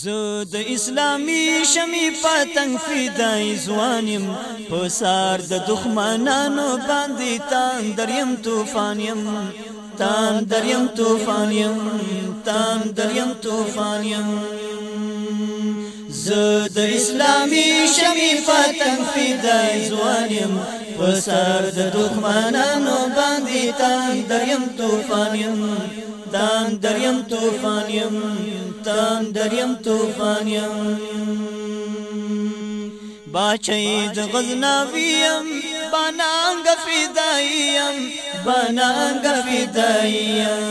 زه د اسلامي شمي پتنګ فدای ځوانم په سار د دښمنانو باندې تان دریم طوفانیم تان دریم طوفانیم تان دریم طوفانیم زه د اسلامي شمي پتنګ فدای ځوانم په سار د دښمنانو باندې تان دریم طوفانیم تان دریم طوفانیم تان دریم توفان یم باچای د غزنویم بنانګ فدایم بنانګ فدایم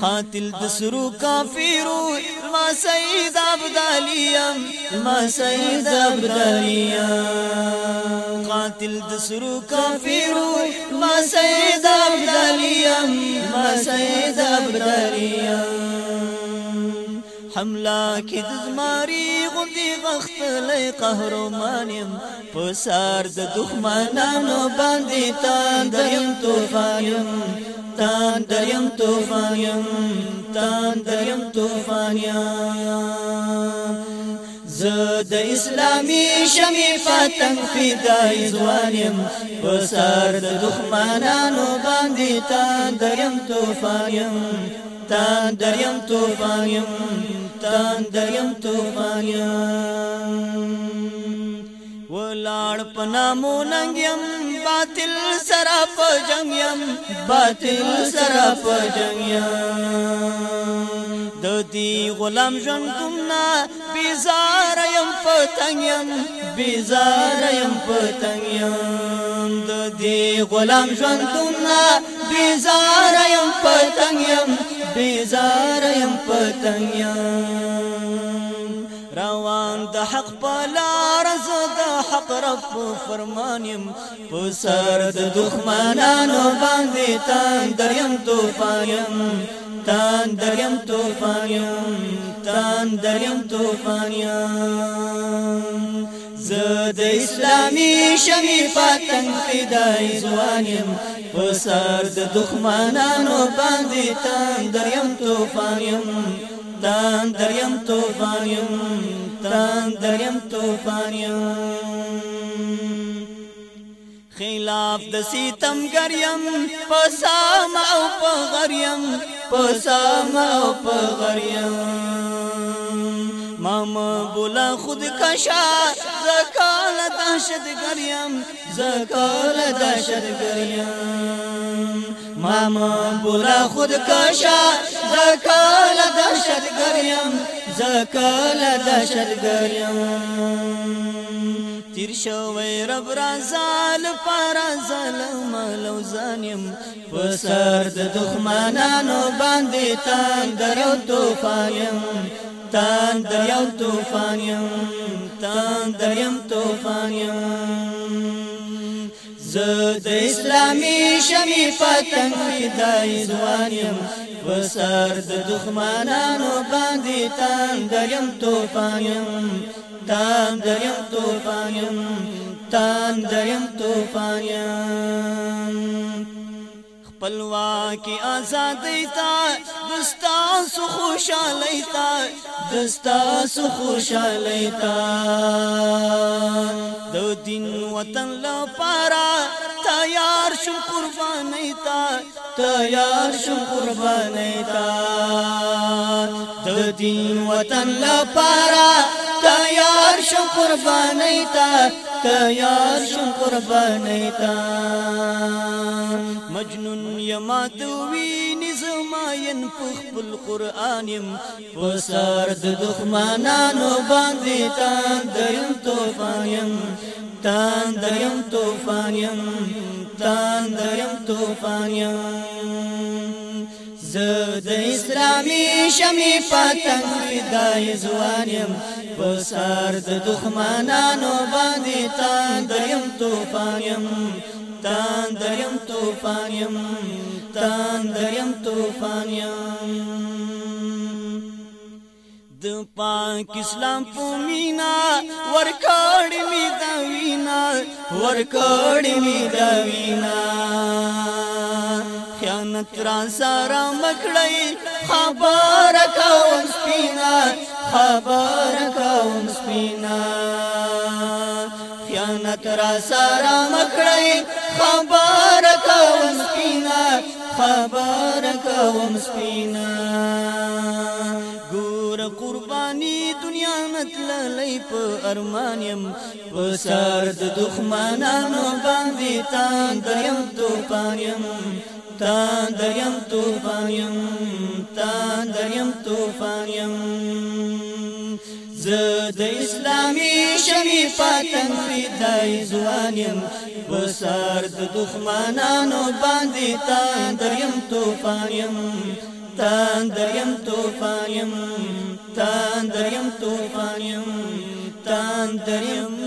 قاتل د سرو کافیرو ما سید عبدالیم ما سید عبدالیم قاتل د سرو کافیرو ما سید عبدالیم ما سید عبدالیم حملا کی د زماري غوندي غختلې قهرمان يم په سر د دښمنانو باندې تاندر يم طوفان يم دریم يم طوفان يم تاندر يم طوفان يم زد اسلامی شمی فاتن فدای زوانیم پسر د دخمنانو باندې تا دریم توفانیم تا دریم توفانیم وطن دریم تومانیم ولاړ پنامو ننګیم باطل سره په جنگیم باطل سره په جنگیم د دې غلام ژوند کوم نه بیزار يم پتنګیم بیزار يم پتنګیم دی غلام ژوندونه بیزار یم پتنګ یم بیزار یم پتنګ یم روان د حق پلار زه د حق رب فرمان یم په سر د دښمنانو باندې تان دریم طوفان یم تان دریم طوفان یم تان دریم طوفان یم زد اسلامی شمی پاتنگ پیدای زوانیم پسر د دخمنانو باندې تان دریم توفانیم تان دریم توفانیم تان دریم توفانیم خلاف د سیتم ګریم پسام او پغریم پسام او پغریم مقبولا خود کشا زکال دهشت گریم زکال دهشت گریم ما مقبولا خود کشا زکال دهشت گریم زکال دهشت گریم تیر شوی رب رازال پارا ظلم لوزانیم پسر د دخمنانو باندې تندر او توفانیم تان دریاو توفان یم تان دریم توفان یم زه د اسلامي شمي پتنګ فدای ځوان یم وسر د دښمنانو باندې تان دریم توفان یم تان دریم توفان یم تان دریم توفان یم خپلواکي ازادۍ تا دستا سو خوشالی تا دستا سو خوشالی تا دو دین وطن لپارا تیار شو قربانی تا تیار شو قربانی تا دو دین وطن لپارا تیار شو قربانی تا تیار شم قربانی تا مجنون یما دوی نظم عین پخ پل قرانم په سر د دښمنانو باندې تان دریم توفانم تان دریم توفانم تان دریم توفانم زد اسلامی شمی پتنگ فدای زوانیم بسار د دخمانانو باندی تان دریم توفانیم تان دریم توفانیم تان دریم توفانیم پاک اسلام پومینا ورکړ می دا وینا ورکړ می دا وینا خیانت را سارا مکړی خبر کوم سپینا خبر کوم سپینا خیانت را سارا مکړی خبر کوم سپینا خبر کوم سپینا تور قرباني دنیا نتللې په ارمان يم په سر د دښمنانو باندې تان دریم توپان يم تان دریم توپان يم تان دریم توپان يم زه د اسلامي شمي پاتن فدای ځوان يم په سر د دښمنانو باندې تان دریم توپان يم താന്തര്യം തൂഫായം താന്തര്യം തൂഫായം താന്തര്യം